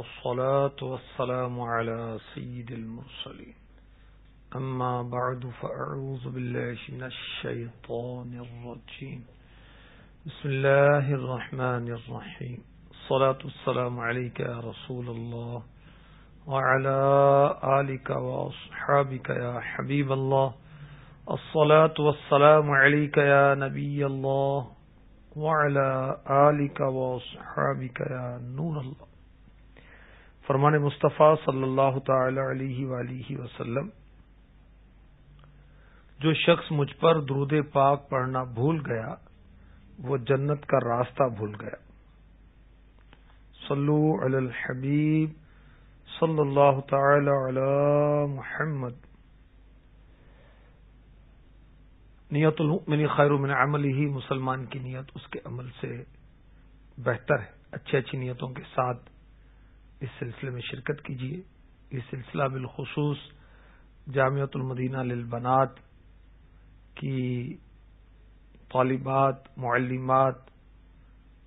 والصلاة والسلام على سيد المرسلين. أما بعد، فأعوذ بالله من الشيطان الرجيم. بسم الله الرحمن الرحيم. الصلاة والسلام عليك يا رسول الله وعلى آلك وأصحابك يا حبيب الله. الصلاة والسلام عليك يا نبي الله وعلى آلك وأصحابك يا نور الله. فرمان مصطفیٰ صلی اللہ تعالی علیہ ولیہ وسلم، جو شخص مجھ پر درود پاک پڑھنا بھول گیا، وہ جنت کا راستہ بھول گیا۔ صلو علی الحبیب صلی اللہ تعالی علی محمد۔ نیت المؤمن خیر من عمل ہی مسلمان کی نیت اس کے عمل سے بہتر ہے، اچھی اچھی نیتوں کے ساتھ۔ اس سلسلے میں شرکت کیجیے یہ سلسلہ بالخصوص جامعۃ المدینہ للبنات کی طالبات، معلمات،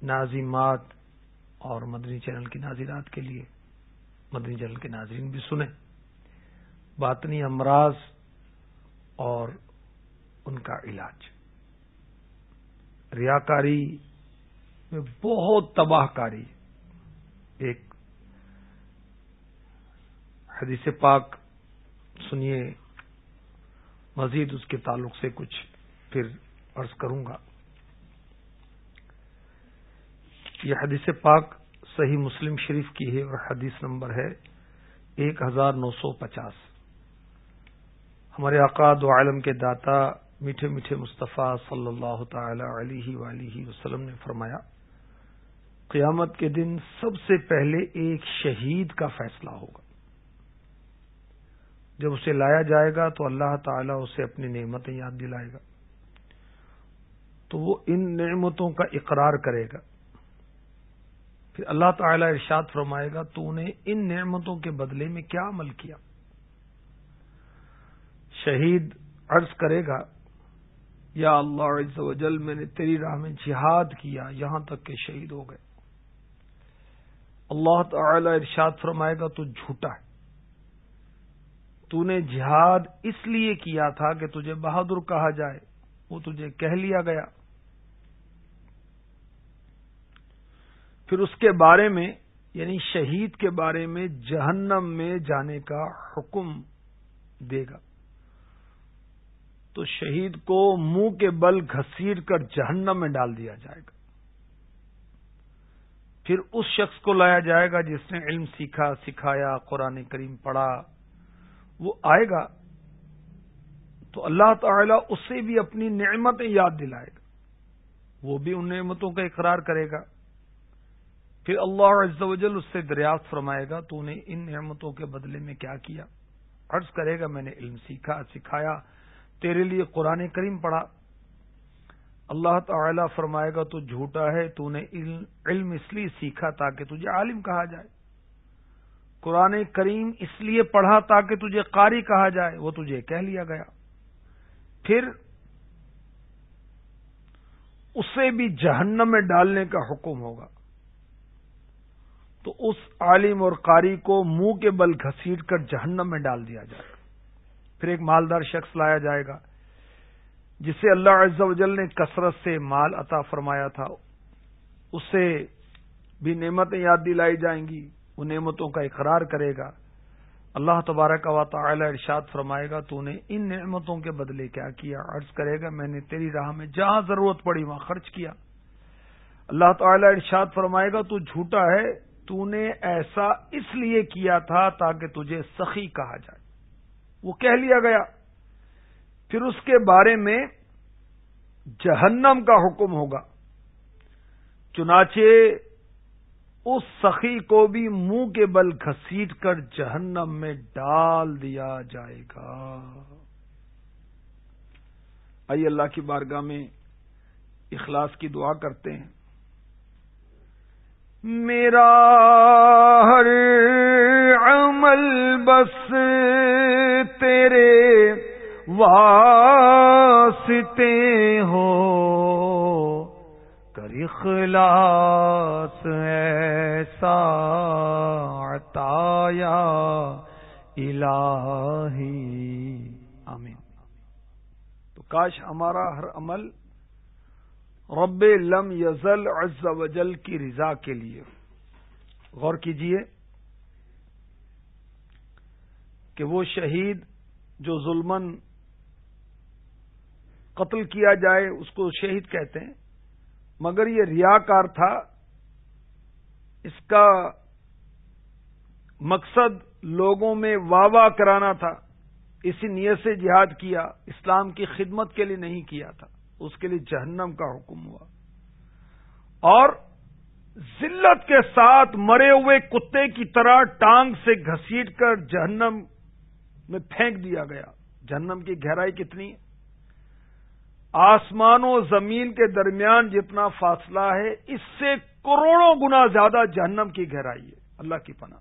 ناظمات اور مدنی چینل کی ناظرات کے لیے، مدنی چینل کے ناظرین بھی سنیں۔ باطنی امراض اور ان کا علاج۔ ریاکاری میں بہت تباہ کاری۔ ایک حدیث پاک سنیے، مزید اس کے تعلق سے کچھ پھر عرض کروں گا۔ یہ حدیث پاک صحیح مسلم شریف کی ہے اور حدیث نمبر ہے ایک ہزار نو سو پچاس۔ ہمارے آقاد و عالم کے داتا میٹھے میٹھے مصطفیٰ صلی اللہ تعالی علیہ ولیہ وسلم نے فرمایا، قیامت کے دن سب سے پہلے ایک شہید کا فیصلہ ہوگا۔ جب اسے لایا جائے گا تو اللہ تعالیٰ اسے اپنی نعمتیں یاد دلائے گا۔ تو وہ ان نعمتوں کا اقرار کرے گا۔ پھر اللہ تعالیٰ ارشاد فرمائے گا، تو نے ان نعمتوں کے بدلے میں کیا عمل کیا؟ شہید عرض کرے گا، یا اللہ عز و جل، میں نے تیری راہ میں جہاد کیا، یہاں تک کہ شہید ہو گئے۔ اللہ تعالی ارشاد فرمائے گا، تو جھوٹا ہے۔ تو نے جہاد اس لیے کیا تھا کہ تجھے بہادر کہا جائے، وہ تجھے کہہ لیا گیا۔ پھر اس کے بارے میں یعنی شہید کے بارے میں جہنم میں جانے کا حکم دے گا۔ تو شہید کو منہ کے بل گھسیٹ کر جہنم میں ڈال دیا جائے گا۔ پھر اس شخص کو لایا جائے گا جس نے علم سیکھا، سکھایا، قرآن کریم پڑھا۔ وہ آئے گا تو اللہ تعالی اسے بھی اپنی نعمتیں یاد دلائے گا۔ وہ بھی ان نعمتوں کا اقرار کرے گا۔ پھر اللہ عز و جل اس سے دریافت فرمائے گا، تو نے ان نعمتوں کے بدلے میں کیا کیا؟ عرض کرے گا، میں نے علم سیکھا، سکھایا، تیرے لیے قرآن کریم پڑھا۔ اللہ تعالی فرمائے گا، تو جھوٹا ہے، تو نے علم اس لیے سیکھا تاکہ تجھے عالم کہا جائے۔ قرآن کریم اس لیے پڑھا تاکہ تجھے قاری کہا جائے، وہ تجھے کہہ لیا گیا۔ پھر اسے بھی جہنم میں ڈالنے کا حکم ہوگا۔ تو اس عالم اور قاری کو منہ کے بل گھسیٹ کر جہنم میں ڈال دیا جائے۔ گا پھر ایک مالدار شخص لایا جائے گا، جسے اللہ عز و جل نے کثرت سے مال عطا فرمایا تھا۔ اسے بھی نعمتیں یاد دلائی جائیں گی۔ وہ نعمتوں کا اقرار کرے گا۔ اللہ تبارک و تعالی ارشاد فرمائے گا، تو نے ان نعمتوں کے بدلے کیا کیا؟ عرض کرے گا، میں نے تیری راہ میں جہاں ضرورت پڑی وہاں خرچ کیا۔ اللہ تعالی ارشاد فرمائے گا، تو جھوٹا ہے، تو نے ایسا اس لیے کیا تھا تاکہ تجھے سخی کہا جائے۔ وہ کہہ لیا گیا۔ پھر اس کے بارے میں جہنم کا حکم ہوگا۔ چنانچہ اس سخی کو بھی منہ کے بل گھسیٹ کر جہنم میں ڈال دیا جائے گا۔ آئیے اللہ کی بارگاہ میں اخلاص کی دعا کرتے ہیں۔ میرا ہر عمل بس تیرے واسطے عمل رب لم یزل عز وجل کی رضا کے لیے۔ غور کیجیے کہ وہ شہید جو ظلمن قتل کیا جائے اس کو شہید کہتے ہیں، مگر یہ ریاکار تھا۔ اس کا مقصد لوگوں میں واہ واہ کرانا تھا۔ اسی نیت سے جہاد کیا، اسلام کی خدمت کے لیے نہیں کیا تھا، اس کے لیے جہنم کا حکم ہوا۔ اور ذلت کے ساتھ مرے ہوئے کتے کی طرح ٹانگ سے گھسیٹ کر جہنم میں پھینک دیا گیا۔ جہنم کی گہرائی کتنی ہے؟ آسمان و زمین کے درمیان جتنا فاصلہ ہے، اس سے کروڑوں گنا زیادہ جہنم کی گہرائی ہے۔ اللہ کی پناہ۔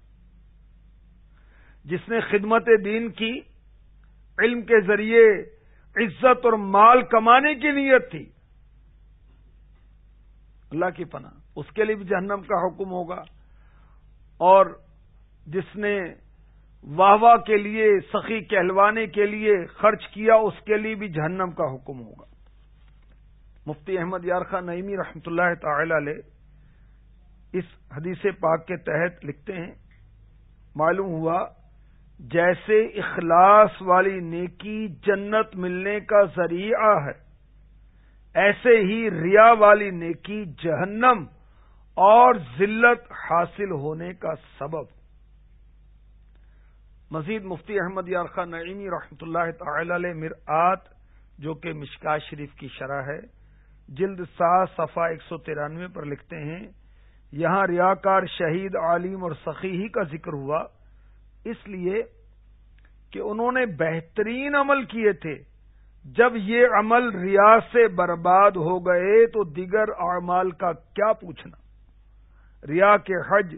جس نے خدمت دین کی علم کے ذریعے عزت اور مال کمانے کی نیت تھی۔ اللہ کی پناہ۔ اس کے لیے بھی جہنم کا حکم ہوگا۔ اور جس نے واہ واہ کے لیے سخی کہلوانے کے لیے خرچ کیا، اس کے لیے بھی جہنم کا حکم ہوگا۔ مفتی احمد یارخا نعیمی رحمتہ اللہ تعالی علیہ اس حدیث پاک کے تحت لکھتے ہیں، معلوم ہوا جیسے اخلاص والی نیکی جنت ملنے کا ذریعہ ہے۔ ایسے ہی ریا والی نیکی جہنم اور ذلت حاصل ہونے کا سبب۔ مزید مفتی احمد یارخان نعیمی رحمتہ اللہ تعالی علیہ مرآت، جو کہ مشکا شریف کی شرح ہے، جلد سات صفا ایک سو ترانوے پر لکھتے ہیں، یہاں ریاکار شہید عالم اور سخی ہی کا ذکر ہوا۔ اس لیے کہ انہوں نے بہترین عمل کیے تھے۔ جب یہ عمل ریا سے برباد ہو گئے تو دیگر اعمال کا کیا پوچھنا؟ ریا کے حج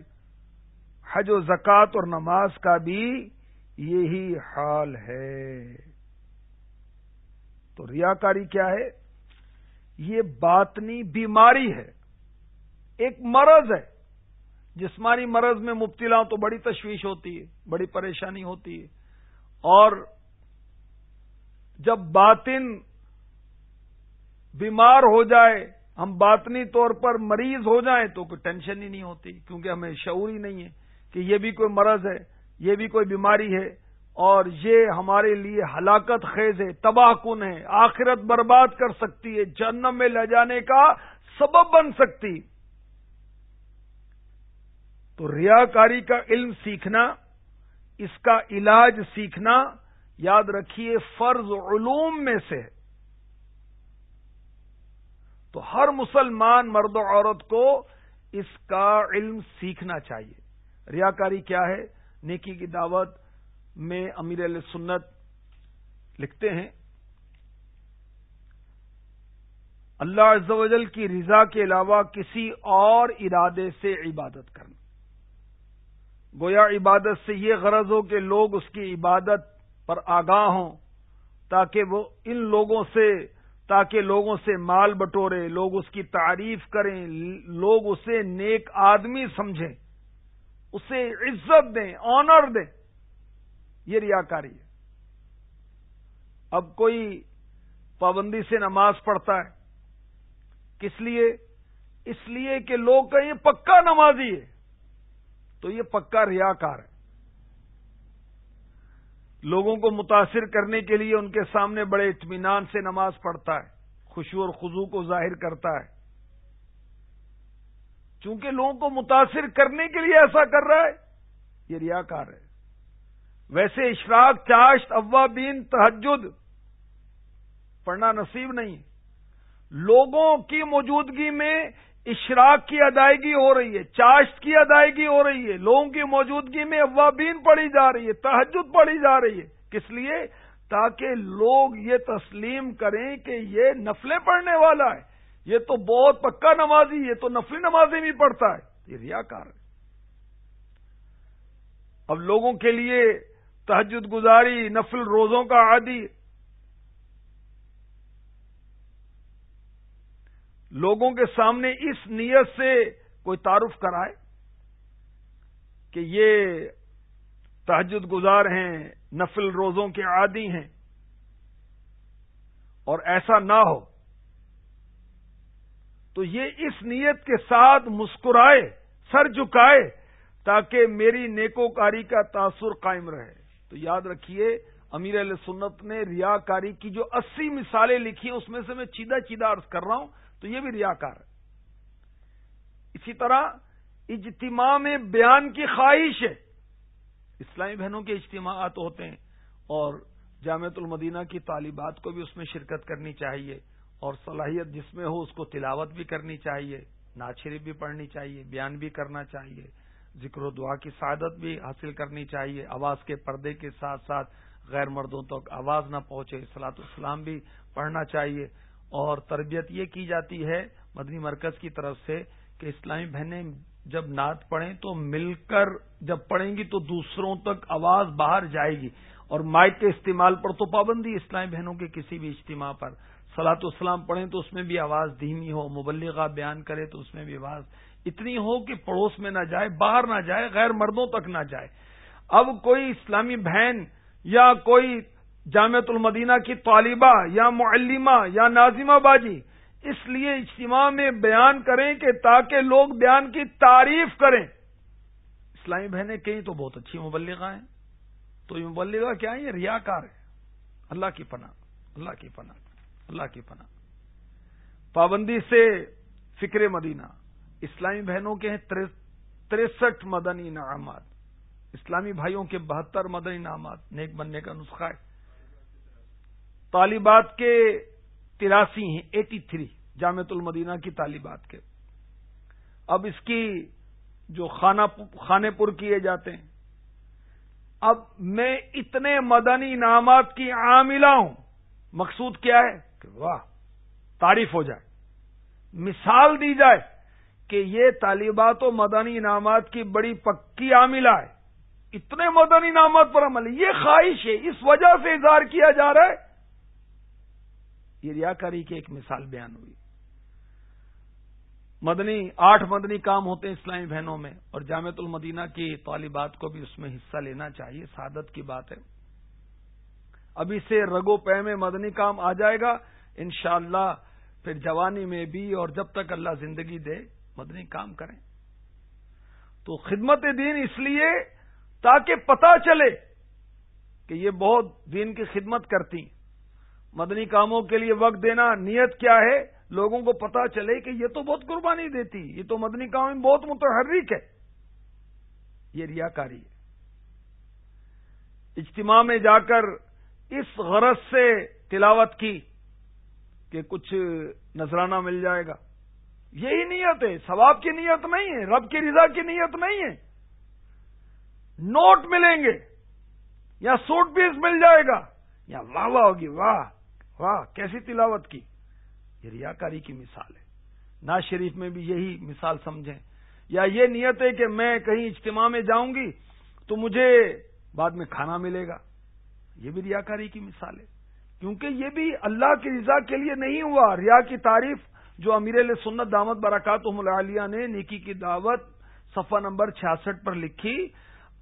حج و زکوٰۃ اور نماز کا بھی یہی حال ہے۔ تو ریاکاری کیا ہے؟ یہ باطنی بیماری ہے۔ ایک مرض ہے۔ جسمانی مرض میں مبتلا تو بڑی تشویش ہوتی ہے، بڑی پریشانی ہوتی ہے۔ اور جب باطن بیمار ہو جائے، ہم باطنی طور پر مریض ہو جائیں تو کوئی ٹینشن ہی نہیں ہوتی، کیونکہ ہمیں شعور ہی نہیں ہے کہ یہ بھی کوئی مرض ہے، یہ بھی کوئی بیماری ہے۔ اور یہ ہمارے لیے ہلاکت خیز ہے، تباہ کن ہے، آخرت برباد کر سکتی ہے جنم میں لے جانے کا سبب بن سکتی۔ تو ریاکاری کا علم سیکھنا، اس کا علاج سیکھنا، یاد رکھیے فرض علوم میں سے۔ تو ہر مسلمان مرد و عورت کو اس کا علم سیکھنا چاہیے۔ ریاکاری کیا ہے؟ نیکی کی دعوت میں امیر علیہ سنت لکھتے ہیں، اللہ عز و جل کی رضا کے علاوہ کسی اور ارادے سے عبادت کرنا۔ گویا عبادت سے یہ غرض ہو کہ لوگ اس کی عبادت پر آگاہ ہوں، تاکہ وہ ان لوگوں سے، تاکہ لوگوں سے مال بٹورے، لوگ اس کی تعریف کریں، لوگ اسے نیک آدمی سمجھیں، اسے عزت دیں آنر دیں۔ یہ ریاکاری ہے۔ اب کوئی پابندی سے نماز پڑھتا ہے، کس لیے؟ اس لیے کہ لوگ کہیں پکا نمازی ہے۔ تو یہ پکا ریاکار ہے۔ لوگوں کو متاثر کرنے کے لیے ان کے سامنے بڑے اطمینان سے نماز پڑھتا ہے خوشو اور خزو کو ظاہر کرتا ہے۔ چونکہ لوگوں کو متاثر کرنے کے لیے ایسا کر رہا ہے، یہ ریاکار ہے۔ ویسے اشراق، چاشت، اوابین تحجد پڑھنا نصیب نہیں۔ لوگوں کی موجودگی میں اشراق کی ادائیگی ہو رہی ہے، چاشت کی ادائیگی ہو رہی ہے، لوگوں کی موجودگی میں اوابین پڑھی جا رہی ہے تحجد پڑھی جا رہی ہے۔ کس لیے؟ تاکہ لوگ یہ تسلیم کریں کہ یہ نفلیں پڑھنے والا ہے۔ یہ تو بہت پکا نمازی، یہ تو نفلی نمازیں بھی پڑھتا ہے۔ یہ ریاکار ہے۔ اب لوگوں کے لیے تحجد گزاری، نفل روزوں کا عادی لوگوں کے سامنے اس نیت سے کوئی تعارف کرائے کہ یہ تحجد گزار ہیں، نفل روزوں کے عادی ہیں، اور ایسا نہ ہو، تو یہ اس نیت کے ساتھ مسکرائے، سر جھکائے، تاکہ میری نیکوکاری کا تاثر قائم رہے۔ تو یاد رکھیے، امیر علیہ سنت نے ریاکاری کی جو اسی مثالیں لکھی ہیں اس میں سے میں چیدہ چیدہ عرض کر رہا ہوں۔ تو یہ بھی ریاکار ہے۔ اسی طرح اجتماع میں بیان کی خواہش ہے۔ اسلامی بہنوں کے اجتماعات ہوتے ہیں اور جامعت المدینہ کی طالبات کو بھی اس میں شرکت کرنی چاہیے اور صلاحیت جس میں ہو اس کو تلاوت بھی کرنی چاہیے ناچری بھی پڑھنی چاہیے، بیان بھی کرنا چاہیے، ذکر و دعا کی سعادت بھی حاصل کرنی چاہیے، آواز کے پردے کے ساتھ ساتھ غیر مردوں تک آواز نہ پہنچے سلاط اسلام بھی پڑھنا چاہیے۔ اور تربیت یہ کی جاتی ہے مدنی مرکز کی طرف سے کہ اسلامی بہنیں جب نعت پڑھیں تو مل کر جب پڑھیں گی تو دوسروں تک آواز باہر جائے گی اور مائک کے استعمال پر تو پابندی اسلامی بہنوں کے کسی بھی اجتماع پر۔ سلاط اسلام پڑھیں تو اس میں بھی آواز دھیمی ہو، مبلغہ بیان کرے تو اس میں بھی آواز اتنی ہو کہ پڑوس میں نہ جائے، باہر نہ جائے، غیر مردوں تک نہ جائے۔ اب کوئی اسلامی بہن یا کوئی جامعت المدینہ کی طالبہ یا معلمہ یا نازمہ باجی، اس لیے اجتماع میں بیان کریں کہ تاکہ لوگ بیان کی تعریف کریں۔ اسلامی بہنیں کہیں تو بہت اچھی مبلغہ ہیں۔ تو یہ مبلغہ کیا ہے؟ یہ ریاکار ہے اللہ کی پناہ، اللہ کی پناہ، اللہ کی پناہ۔ پابندی سے فکر مدینہ۔ اسلامی بہنوں کے ہیں تریسٹھ مدنی انعامات۔ اسلامی بھائیوں کے بہتر مدنی انعامات۔ نیک بننے کا نسخہ ہے۔ طالبات کے تراسی ہیں ایٹی تھری جامعت المدینہ کی طالبات کے۔ اب اس کی جو خانے پور کیے جاتے ہیں۔ اب میں اتنے مدنی انعامات کی عاملہ ہوں۔ مقصود کیا ہے؟ کہ واہ، تعریف ہو جائے۔ مثال دی جائے کہ یہ طالبات و مدنی انعامات کی بڑی پکی عاملہ ہے۔ اتنے مدنی انعامات پر عمل ہے یہ خواہش ہے، اس وجہ سے اظہار کیا جا رہا ہے یہ ریاکاری کی ایک مثال بیان ہوئی۔ مدنی، آٹھ مدنی کام ہوتے ہیں اسلامی بہنوں میں، اور جامعت المدینہ کی طالبات کو بھی اس میں حصہ لینا چاہیے، سعادت کی بات ہے۔ ابھی سے رگو پہ میں مدنی کام آ جائے گا، انشاءاللہ پھر جوانی میں بھی، اور جب تک اللہ زندگی دے، مدنی کام کریں۔ تو خدمت دین اس لیے تاکہ پتہ چلے کہ یہ بہت دین کی خدمت کرتی مدنی کاموں کے لیے وقت دینا نیت کیا ہے؟ لوگوں کو پتا چلے کہ یہ تو بہت قربانی دیتی، یہ تو مدنی کام بہت متحرک ہے۔ یہ ریاکاری ہے۔ اجتماع میں جا کر اس غرض سے تلاوت کی کہ کچھ نذرانہ مل جائے گا۔ یہی نیت ہے، ثواب کی نیت نہیں ہے، رب کی رضا کی نیت نہیں ہے۔ نوٹ ملیں گے یا سوٹ پیس مل جائے گا۔ یا واہ واہ ہوگی، واہ۔ واہ، کیسی تلاوت کی؟ یہ ریاکاری کی مثال ہے۔ ناز شریف میں بھی یہی مثال سمجھیں۔ یا یہ نیت ہے کہ میں کہیں اجتماع میں جاؤں گی تو مجھے بعد میں کھانا ملے گا۔ یہ بھی ریاکاری کی مثال ہے۔ کیونکہ یہ بھی اللہ کی رضا کے لیے نہیں ہوا۔ ریا کی تعریف جو امیر علیہ سنت دامت برکات ملالیہ نے، نیکی کی دعوت صفحہ نمبر چھیاسٹھ پر لکھی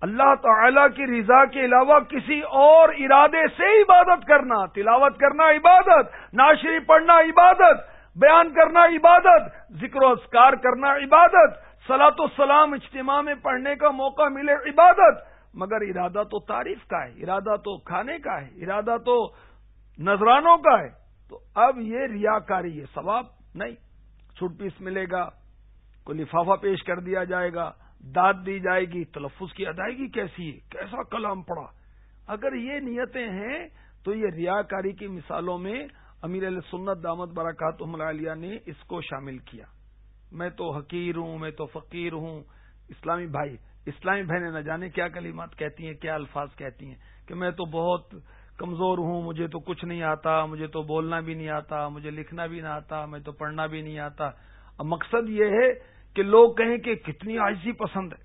اللہ تعالی کی رضا کے علاوہ کسی اور ارادے سے عبادت کرنا، تلاوت کرنا عبادت، ناشری پڑھنا عبادت، بیان کرنا عبادت، ذکر و اذکار کرنا عبادت سلاۃ و سلام اجتماع میں پڑھنے کا موقع ملے عبادت۔ مگر ارادہ تو تعریف کا ہے، ارادہ تو کھانے کا ہے، ارادہ تو نذرانوں کا ہے۔ تو اب یہ ریاکاری ہے ثواب نہیں۔ چھٹ پیس ملے گا، کوئی لفافہ پیش کر دیا جائے گا۔ داد دی جائے گی، تلفظ کی ادائیگی کیسی ہے؟ کیسا کلام پڑا اگر یہ نیتیں ہیں تو یہ ریاکاری کی مثالوں میں امیر علیہ سنت دامت براکات علیہ نے اس کو شامل کیا۔ میں تو حقیر ہوں، میں تو فقیر ہوں۔ اسلامی بھائی، اسلامی بہنیں نہ جانے کیا کلمات کہتی ہیں، کیا الفاظ کہتی ہیں۔ کہ میں تو بہت کمزور ہوں، مجھے تو کچھ نہیں آتا، مجھے تو بولنا بھی نہیں آتا، مجھے لکھنا بھی نہ آتا، میں تو پڑھنا بھی نہیں آتا۔ اب مقصد یہ ہے کہ لوگ کہیں کہ کتنی آجزی پسند ہے۔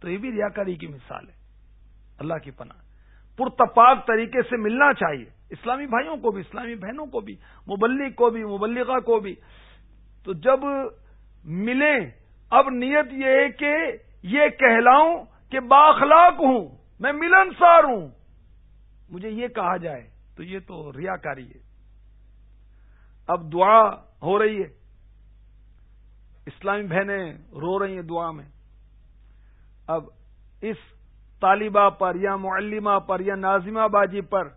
تو یہ بھی ریاکاری کی مثال ہے۔ اللہ کی پناہ۔ پرتپاک طریقے سے ملنا چاہیے۔ اسلامی بھائیوں کو بھی، اسلامی بہنوں کو بھی، مبلغ کو بھی، مبلغہ کو بھی۔ تو جب ملیں اب نیت یہ ہے کہ یہ کہلاؤں کہ باخلاق ہوں، میں ملنسار ہوں۔ مجھے یہ کہا جائے تو یہ تو ریاکاری ہے۔ اب دعا ہو رہی ہے۔ اسلامی بہنیں رو رہی ہیں دعا میں۔ اب اس طالبہ پر یا معلمہ پر یا نازمہ باجی پر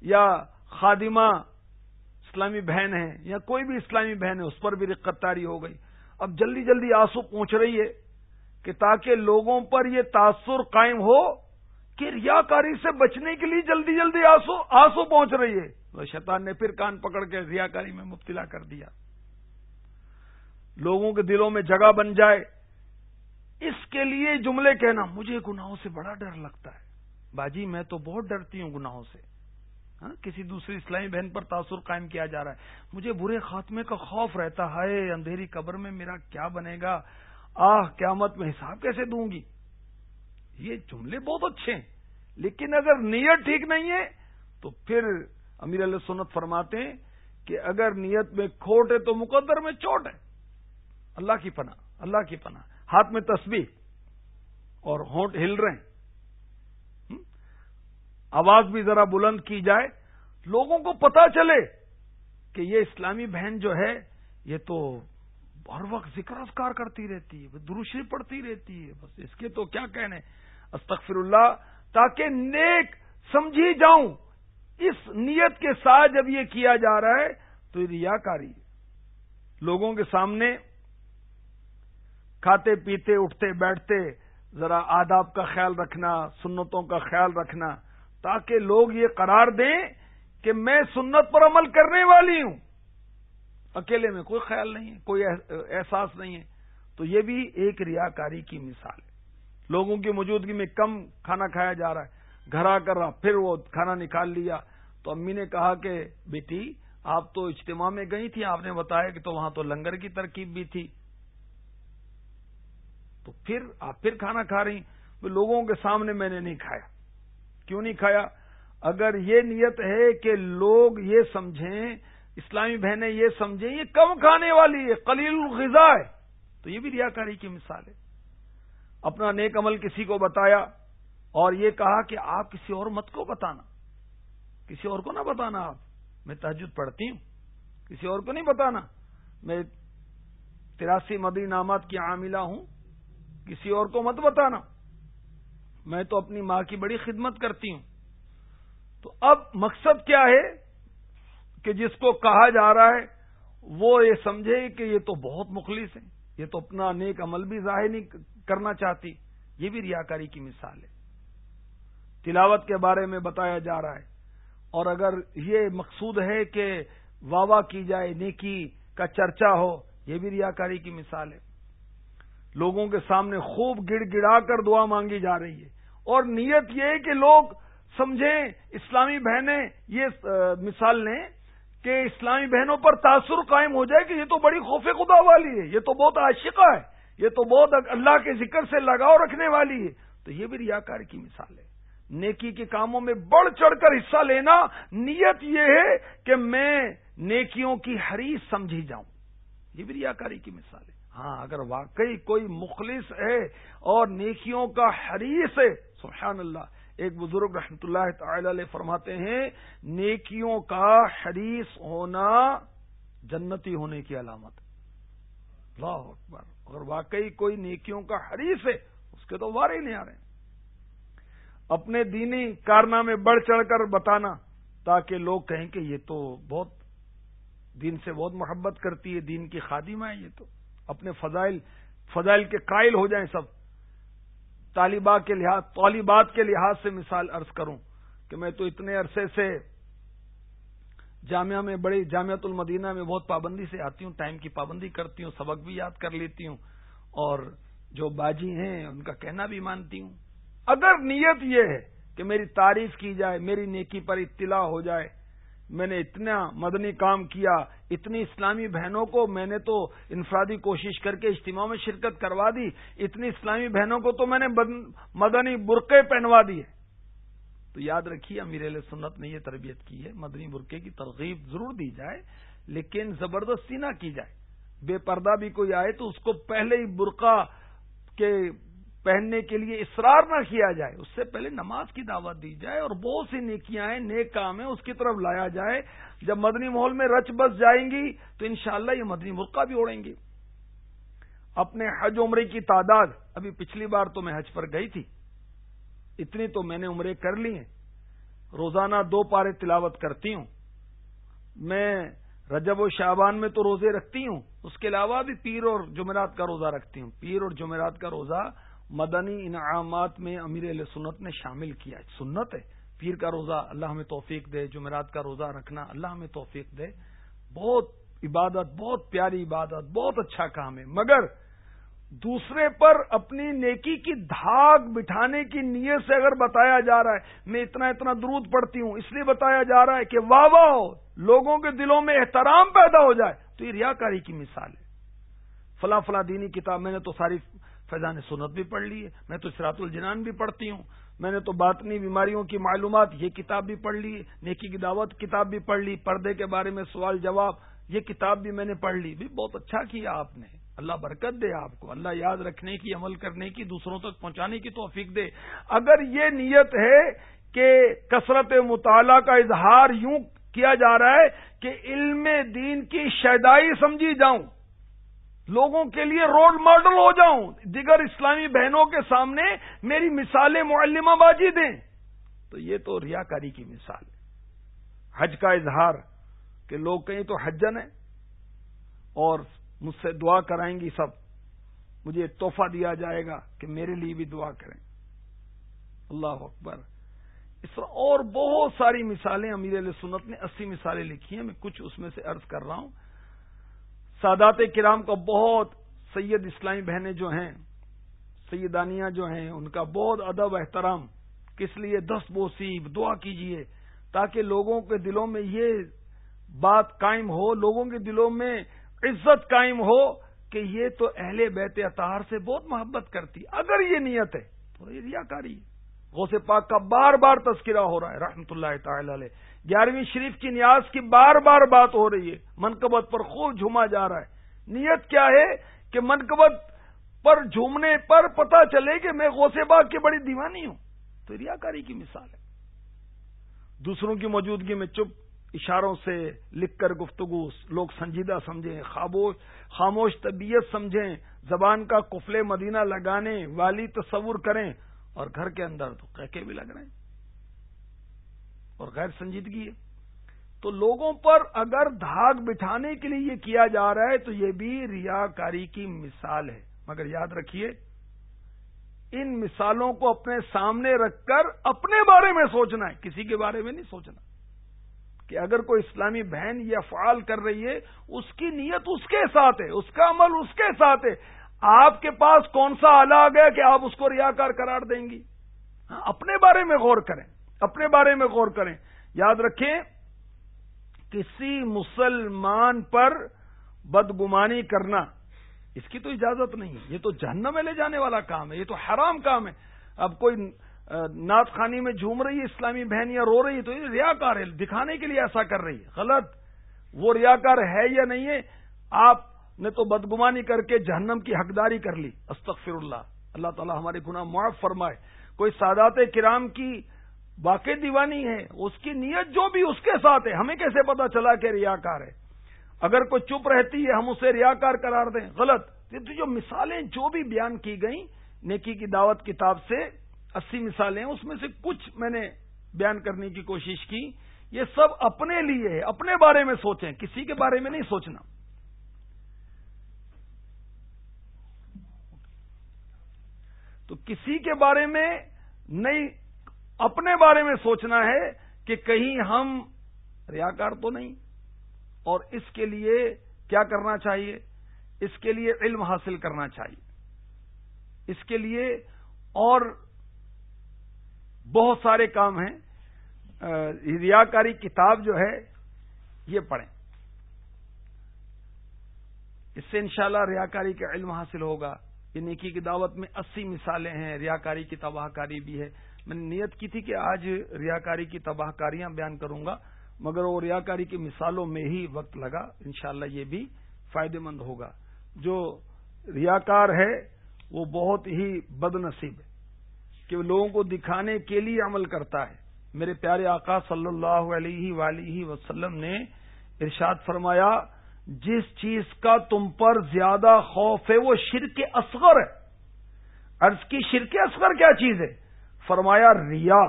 یا خادمہ اسلامی بہن ہے یا کوئی بھی اسلامی بہن ہے اس پر بھی رقت تاری ہو گئی۔ اب جلدی جلدی آنسو پہنچ رہی ہے کہ تاکہ لوگوں پر یہ تاثر قائم ہو کہ ریاکاری سے بچنے کے لیے جلدی جلدی آنسو آنسو پہنچ رہی ہے۔ تو شیطان نے پھر کان پکڑ کے ریاکاری میں مبتلا کر دیا۔ لوگوں کے دلوں میں جگہ بن جائے۔ اس کے لیے جملے کہنا مجھے گناہوں سے بڑا ڈر لگتا ہے۔ باجی، میں تو بہت ڈرتی ہوں گناہوں سے۔ ہاں کسی دوسری اسلامی بہن پر تاثر قائم کیا جا رہا ہے۔ مجھے برے خاتمے کا خوف رہتا ہے۔ اندھیری قبر میں میرا کیا بنے گا؟ آہ، قیامت میں حساب کیسے دوں گی؟ یہ جملے بہت اچھے ہیں۔ لیکن اگر نیت ٹھیک نہیں ہے، تو پھر امیر علیہ سنت فرماتے ہیں کہ اگر نیت میں کھوٹ ہے تو مقدر میں چوٹ ہے۔ اللہ کی پناہ، اللہ کی پناہ۔ ہاتھ میں تسبیح اور ہونٹ ہل رہے ہیں۔ آواز بھی ذرا بلند کی جائے۔ لوگوں کو پتا چلے کہ یہ اسلامی بہن جو ہے، یہ تو ہر وقت ذکر اذکار کرتی رہتی ہے دروشی پڑتی رہتی ہے۔ بس اس کے تو کیا کہنے؟ استغفر اللہ، تاکہ نیک سمجھی جاؤں۔ اس نیت کے ساتھ جب یہ کیا جا رہا ہے، تو یہ ریاکاری لوگوں کے سامنے کھاتے پیتے، اٹھتے بیٹھتے، ذرا آداب کا خیال رکھنا، سنتوں کا خیال رکھنا، تاکہ لوگ یہ قرار دیں کہ میں سنت پر عمل کرنے والی ہوں۔ اکیلے میں کوئی خیال نہیں ہے، کوئی احساس نہیں ہے۔ تو یہ بھی ایک ریاکاری کی مثال ہے۔ لوگوں کی موجودگی میں کم کھانا کھایا جا رہا ہے۔ گھر آ کر رہا پھر وہ کھانا نکال لیا۔ تو امی نے کہا کہ بیٹی، آپ تو اجتماع میں گئی تھی، آپ نے بتایا کہ تو وہاں تو لنگر کی ترکیب بھی تھی۔ تو پھر آپ پھر کھانا کھا رہی لوگوں کے سامنے میں نے نہیں کھایا۔ کیوں نہیں کھایا؟ اگر یہ نیت ہے کہ لوگ یہ سمجھیں، اسلامی بہنیں یہ سمجھیں، یہ کم کھانے والی ہے، قلیل الغذا ہے۔ تو یہ بھی ریاکاری کی مثال ہے۔ اپنا نیک عمل کسی کو بتایا اور یہ کہا کہ آپ کسی اور مت کو بتانا۔ کسی اور کو نہ بتانا آپ۔ میں تحجد پڑھتی ہوں۔ کسی اور کو نہیں بتانا۔ میں تراسی مدی نامات کی عاملہ ہوں۔ کسی اور کو مت بتانا۔ میں تو اپنی ماں کی بڑی خدمت کرتی ہوں۔ تو اب مقصد کیا ہے کہ جس کو کہا جا رہا ہے، وہ یہ سمجھے کہ یہ تو بہت مخلص ہے۔ یہ تو اپنا نیک عمل بھی ظاہر نہیں کرنا چاہتی۔ یہ بھی ریاکاری کی مثال ہے۔ تلاوت کے بارے میں بتایا جا رہا ہے۔ اور اگر یہ مقصود ہے کہ واہ واہ کی جائے، نیکی کا چرچا ہو، یہ بھی ریاکاری کی مثال ہے۔ لوگوں کے سامنے خوب گڑ گڑا کر دعا مانگی جا رہی ہے۔ اور نیت یہ ہے کہ لوگ سمجھیں، اسلامی بہنیں یہ مثال لیں کہ اسلامی بہنوں پر تاثر قائم ہو جائے کہ یہ تو بڑی خوف خدا والی ہے، یہ تو بہت عاشقہ ہے، یہ تو بہت اللہ کے ذکر سے لگاؤ رکھنے والی ہے۔ تو یہ بھی ریاکار کی مثال ہے۔ نیکی کے کاموں میں بڑھ چڑھ کر حصہ لینا نیت یہ ہے کہ میں نیکیوں کی حریص سمجھی جاؤں۔ یہ بھی ریاکاری کی مثال ہے۔ ہاں اگر واقعی کوئی مخلص ہے اور نیکیوں کا حریص ہے، سبحان اللہ، ایک بزرگ رحمت اللہ تعالی علیہ فرماتے ہیں، نیکیوں کا حریص ہونا جنتی ہونے کی علامت اللہ اکبر، اگر واقعی کوئی نیکیوں کا حریص ہے، اس کے تو وارے نہیں آ رہے ہیں۔ اپنے دینی کارنامے بڑھ چڑھ کر بتانا، تاکہ لوگ کہیں کہ یہ تو بہت دین سے بہت محبت کرتی ہے، دین کی خادمہ ہے، یہ تو۔ اپنے فضائل فضائل کے قائل ہو جائیں سب۔ طالبات کے لحاظ، طالبات کے لحاظ سے مثال ارض کروں کہ میں تو اتنے عرصے سے جامعہ میں بڑی جامعت المدینہ میں بہت پابندی سے آتی ہوں، ٹائم کی پابندی کرتی ہوں، سبق بھی یاد کر لیتی ہوں اور جو باجی ہیں، ان کا کہنا بھی مانتی ہوں۔ اگر نیت یہ ہے کہ میری تعریف کی جائے، میری نیکی پر اطلاع ہو جائے میں نے اتنا مدنی کام کیا، اتنی اسلامی بہنوں کو میں نے تو انفرادی کوشش کر کے اجتماع میں شرکت کروا دی، اتنی اسلامی بہنوں کو تو میں نے مدنی برقے پہنوا دیے۔ تو یاد رکھیے، امیر علیہ سنت نے یہ تربیت کی ہے، مدنی برقے کی ترغیب ضرور دی جائے، لیکن زبردستی نہ کی جائے۔ بے پردہ بھی کوئی آئے تو اس کو پہلے ہی برقع کے پہننے کے لیے اصرار نہ کیا جائے، اس سے پہلے نماز کی دعوت دی جائے اور بہت سی نیکیاں ہیں، نیک کام ہیں، اس کی طرف لایا جائے۔ جب مدنی ماحول میں رچ بس جائیں گی تو انشاءاللہ یہ مدنی مرقع بھی اڑیں گی اپنے حج عمرے کی تعداد، ابھی پچھلی بار تو میں حج پر گئی تھی، اتنی تو میں نے عمرے کر لی ہیں۔ روزانہ دو پارے تلاوت کرتی ہوں۔ میں رجب و شعبان میں تو روزے رکھتی ہوں، اس کے علاوہ بھی پیر اور جمعرات کا روزہ رکھتی ہوں۔ پیر اور جمعرات کا روزہ مدنی انعامات میں امیر علیہ سنت نے شامل کیا سنت ہے۔ پیر کا روزہ اللہ ہمیں توفیق دے، جمعرات کا روزہ رکھنا اللہ ہمیں توفیق دے۔ بہت عبادت، بہت پیاری عبادت، بہت اچھا کام ہے۔ مگر دوسرے پر اپنی نیکی کی دھاگ بٹھانے کی نیت سے اگر بتایا جا رہا ہے، میں اتنا اتنا درود پڑتی ہوں، اس لیے بتایا جا رہا ہے کہ واہ واہ لوگوں کے دلوں میں احترام پیدا ہو جائے، تو یہ ریاکاری کی مثال ہے۔ فلاں فلاں دینی کتاب، میں نے تو ساری فیضان سنت بھی پڑھ لی ہے، میں تو سرات الجنان بھی پڑھتی ہوں۔ میں نے تو باطنی بیماریوں کی معلومات، یہ کتاب بھی پڑھ لی، نیکی کی دعوت کتاب بھی پڑھ لی، پردے کے بارے میں سوال جواب، یہ کتاب بھی میں نے پڑھ لی۔ بھی بہت اچھا کیا آپ نے۔ اللہ برکت دے آپ کو۔ اللہ یاد رکھنے کی، عمل کرنے کی، دوسروں تک پہنچانے کی توفیق دے۔ اگر یہ نیت ہے کہ کثرت مطالعہ کا اظہار یوں کیا جا رہا ہے کہ علم دین کی شیدائی سمجھی جاؤں لوگوں کے لیے رول ماڈل ہو جاؤں۔ دیگر اسلامی بہنوں کے سامنے میری مثالیں معلمہ بازی دیں۔ تو یہ تو ریاکاری کی مثال۔ ہے حج کا اظہار کہ لوگ کہیں تو حجن ہے اور مجھ سے دعا کرائیں گی سب۔ مجھے تحفہ دیا جائے گا کہ میرے لیے بھی دعا کریں۔ اللہ اکبر۔ اس طرح اور بہت ساری مثالیں امیر علیہ سنت نے اسی مثالیں لکھی ہیں، میں کچھ اس میں سے عرض کر رہا ہوں۔ سادات کرام کا بہت سید اسلامی بہنیں جو ہیں، سیدانیاں جو ہیں، ان کا بہت ادب احترام، کس لیے دست بوسی دعا کیجیے تاکہ لوگوں کے دلوں میں یہ بات قائم ہو، لوگوں کے دلوں میں عزت قائم ہو کہ یہ تو اہل بیت اطہار سے بہت محبت کرتی۔ اگر یہ نیت ہے، تو یہ ریاکاری۔ غوث پاک کا بار بار تذکرہ ہو رہا ہے، رحمتہ اللہ تعالی علیہ۔ گیارہویں شریف کی نیاز کی بار بار بات ہو رہی ہے۔ منقبت پر خوب جھوما جا رہا ہے۔ نیت کیا ہے کہ منقبت پر جھومنے پر پتا چلے کہ میں غوث باغ کی بڑی دیوانی ہوں۔ تو ریاکاری کی مثال ہے۔ دوسروں کی موجودگی میں چپ اشاروں سے لکھ کر گفتگو، لوگ سنجیدہ سمجھیں، خاموش طبیعت سمجھیں، زبان کا کفلے مدینہ لگانے والی تصور کریں اور گھر کے اندر تو کہکے بھی لگ رہے ہیں۔ اور غیر سنجیدگی ہے۔ تو لوگوں پر اگر دھاگ بٹھانے کے لیے یہ کیا جا رہا ہے تو یہ بھی ریاکاری کی مثال ہے۔ مگر یاد رکھیے، ان مثالوں کو اپنے سامنے رکھ کر اپنے بارے میں سوچنا ہے، کسی کے بارے میں نہیں سوچنا۔ کہ اگر کوئی اسلامی بہن یہ افعال کر رہی ہے، اس کی نیت اس کے ساتھ ہے، اس کا عمل اس کے ساتھ ہے۔ آپ کے پاس کون سا آلہ آ گیا کہ آپ اس کو ریاکار قرار دیں گی؟ ہاں، اپنے بارے میں غور کریں۔ اپنے بارے میں غور کریں۔ یاد رکھیں کسی مسلمان پر بدگمانی کرنا، اس کی تو اجازت نہیں یہ تو جہنم میں لے جانے والا کام ہے، یہ تو حرام کام ہے۔ اب کوئی نعت خانی میں جھوم رہی ہے، اسلامی بہن یا رو رہی ہے، تو یہ ریاکار ہے، دکھانے کے لیے ایسا کر رہی ہے۔ غلط۔ وہ ریاکار ہے یا نہیں ہے، آپ نے تو بدگمانی کر کے جہنم کی حقداری کر لی۔ استغفر اللہ۔ اللہ تعالیٰ ہمارے گناہ معاف فرمائے۔ کوئی سادات کرام کی واقع دیوانی ہے، اس کی نیت جو بھی اس کے ساتھ ہے، ہمیں کیسے پتا چلا کہ ریاکار ہے؟ اگر کوئی چپ رہتی ہے، ہم اسے ریاکار قرار دیں۔ غلط۔ تو جو مثالیں جو بھی بیان کی گئیں، نیکی کی دعوت کتاب سے اسی مثالیں اس میں سے کچھ میں نے بیان کرنے کی کوشش کی۔ یہ سب اپنے لیے ہے، اپنے بارے میں سوچیں۔ کسی کے بارے میں نہیں سوچنا۔ تو کسی کے بارے میں نہیں اپنے بارے میں سوچنا ہے کہ کہیں ہم ریاکار تو نہیں، اور اس کے لیے کیا کرنا چاہیے؟ اس کے لیے علم حاصل کرنا چاہیے۔ اس کے لیے اور بہت سارے کام ہیں۔ ریاکاری کتاب جو ہے، یہ پڑھیں۔ اس سے انشاءاللہ ریاکاری کا علم حاصل ہوگا۔ یہ نیکی کی دعوت میں اسی مثالیں ہیں۔ ریاکاری کی تباہ کاری بھی ہے۔ میں نے نیت کی تھی کہ آج ریاکاری کی تباہ کاریاں بیان کروں گا، مگر وہ ریاکاری کی مثالوں میں ہی وقت لگا، انشاءاللہ یہ بھی فائدہ مند ہوگا۔ جو ریاکار ہے، وہ بہت ہی بد نصیب ہے کہ وہ لوگوں کو دکھانے کے لیے عمل کرتا ہے۔ میرے پیارے آقا صلی اللہ علیہ ولیہ وسلم نے ارشاد فرمایا، جس چیز کا تم پر زیادہ خوف ہے، وہ شرک اصغر ہے۔ عرض کی شرک اصغر کیا چیز ہے؟ فرمایا ریا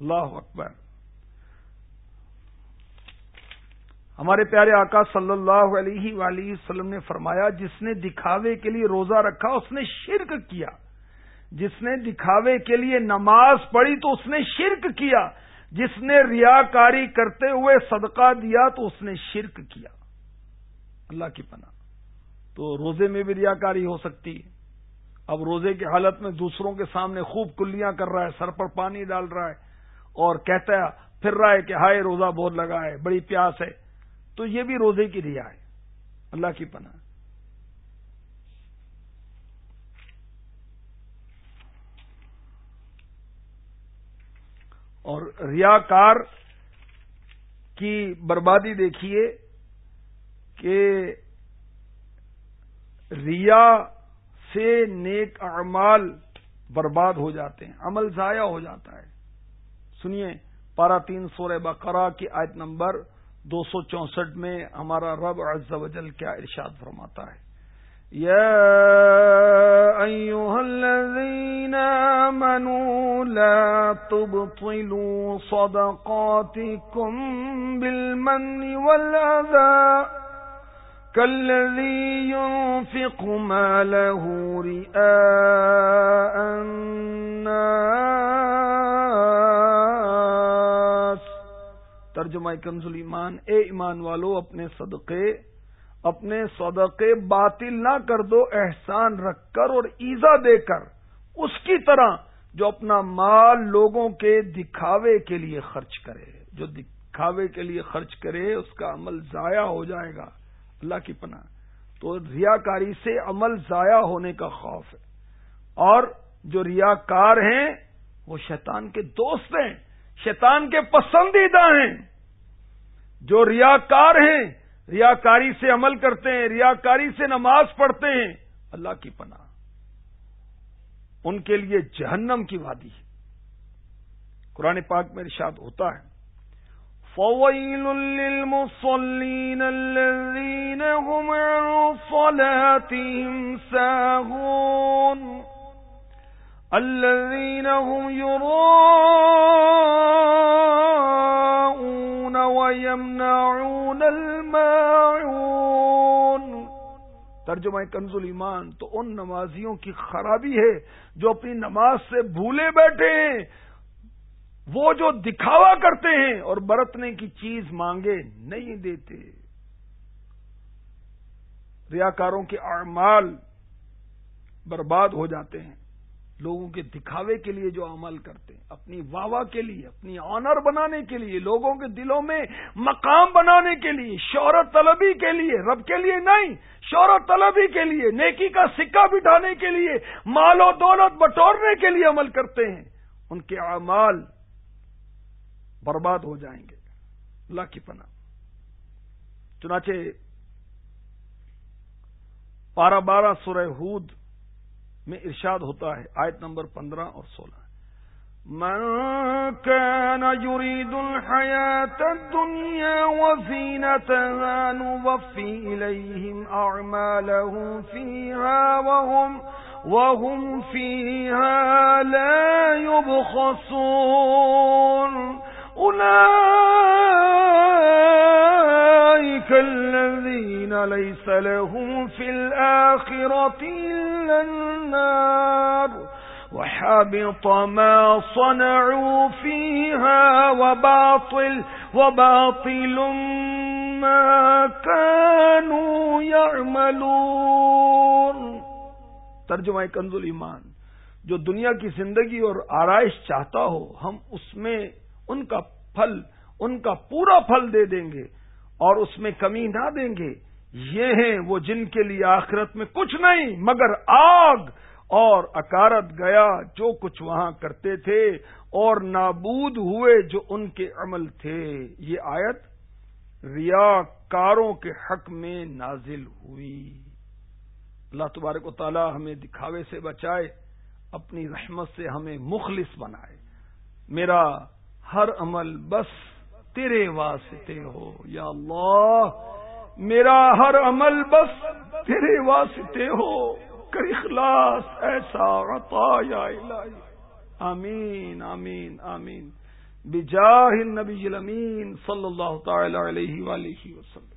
اللہ اکبر۔ ہمارے پیارے آقا صلی اللہ علیہ وآلہ وسلم نے فرمایا، جس نے دکھاوے کے لیے روزہ رکھا، اس نے شرک کیا۔ جس نے دکھاوے کے لیے نماز پڑھی تو اس نے شرک کیا۔ جس نے ریاکاری کرتے ہوئے صدقہ دیا تو اس نے شرک کیا۔ اللہ کی پناہ۔ تو روزے میں بھی ریاکاری ہو سکتی ہے۔ اب روزے کی حالت میں دوسروں کے سامنے خوب کلیاں کر رہا ہے، سر پر پانی ڈال رہا ہے اور کہتا ہے، پھر رہا ہے کہ ہائے روزہ بہت لگا ہے، بڑی پیاس ہے۔ تو یہ بھی روزے کی ریا ہے۔ اللہ کی پناہ۔ اور ریاکار کی بربادی دیکھیے کہ ریا سے نیک اعمال برباد ہو جاتے ہیں، عمل ضائع ہو جاتا ہے۔ سنیے پارا تین سورہ بقرہ کی آیت نمبر دو سو چونسٹھ میں ہمارا رب عز و جل کیا ارشاد فرماتا ہے۔ الذين آمنوا لا تبطلوا صدقاتكم بالمن والأذى۔ كالذي ينفق ماله رئاء الناس۔ ترجمہ کنز ایمان اے ایمان والو، اپنے صدقے اپنے صدقے باطل نہ کر دو، احسان رکھ کر اور ایزا دے کر۔ اس کی طرح جو اپنا مال لوگوں کے دکھاوے کے لیے خرچ کرے، جو دکھاوے کے لیے خرچ کرے، اس کا عمل ضائع ہو جائے گا۔ اللہ کی پناہ۔ تو ریاکاری سے عمل ضائع ہونے کا خوف ہے۔ اور جو ریاکار ہیں، وہ شیطان کے دوست ہیں، شیطان کے پسندیدہ ہیں۔ جو ریاکار ہیں ریاکاری سے عمل کرتے ہیں ریاکاری سے نماز پڑھتے ہیں، اللہ کی پناہ۔ ان کے لیے جہنم کی وادی ہے۔ قرآن پاک میں ارشاد ہوتا ہے۔ فويل للمصلين الذين هم عن صلاتهم ساهون الذين هم يراءون ويمنعون الماعون ترجمہ کنز ایمان تو ان نمازیوں کی خرابی ہے جو اپنی نماز سے بھولے بیٹھے ہیں۔ وہ جو دکھاوا کرتے ہیں اور برتنے کی چیز مانگے نہیں دیتے۔ ریاکاروں کے اعمال برباد ہو جاتے ہیں۔ لوگوں کے دکھاوے کے لیے جو عمل کرتے ہیں، اپنی واہ کے لیے، اپنی آنر بنانے کے لیے، لوگوں کے دلوں میں مقام بنانے کے لیے، شہرت طلبی کے لیے، رب کے لیے نہیں، شہرت طلبی کے لیے، نیکی کا سکہ بٹھانے کے لیے، مال و دولت بٹورنے کے لیے عمل کرتے ہیں۔ ان کے اعمال برباد ہو جائیں گے۔ اللہ کی پناہ۔ چنانچہ بارہ بارہ سورہ ہود میں ارشاد ہوتا ہے، آیت نمبر پندرہ اور سولہ۔ من كان يريد الحياة الدنيا وزينتها نوفي إليهم أعمالهم فيها وهم وهم فيها لا يبخصون أولئك الذين ليس لهم في الآخرة إلا النار وحبط ما صنعوا فيها وباطل وباطل ما كانوا يعملون ترجمہ کنزل ایمان جو دنیا کی زندگی اور آرائش چاہتا ہو، ہم اس میں ان کا پھل، ان کا پورا پھل دے دیں گے اور اس میں کمی نہ دیں گے۔ یہ ہیں وہ جن کے لیے آخرت میں کچھ نہیں، مگر آگ۔ اور اکارت گیا جو کچھ وہاں کرتے تھے اور نابود ہوئے جو ان کے عمل تھے۔ یہ آیت ریا کاروں کے حق میں نازل ہوئی۔ اللہ تبارک و تعالی ہمیں دکھاوے سے بچائے، اپنی رحمت سے ہمیں مخلص بنائے۔ میرا ہر عمل بس تیرے واسطے ہو۔ یا اللہ، میرا ہر عمل بس تیرے واسطے ہو۔ کر اخلاص، ایسا عطا یا الہی۔ آمین آمین آمین۔ بجاہ النبی الامین صلی اللہ تعالی علیہ وآلہ وسلم۔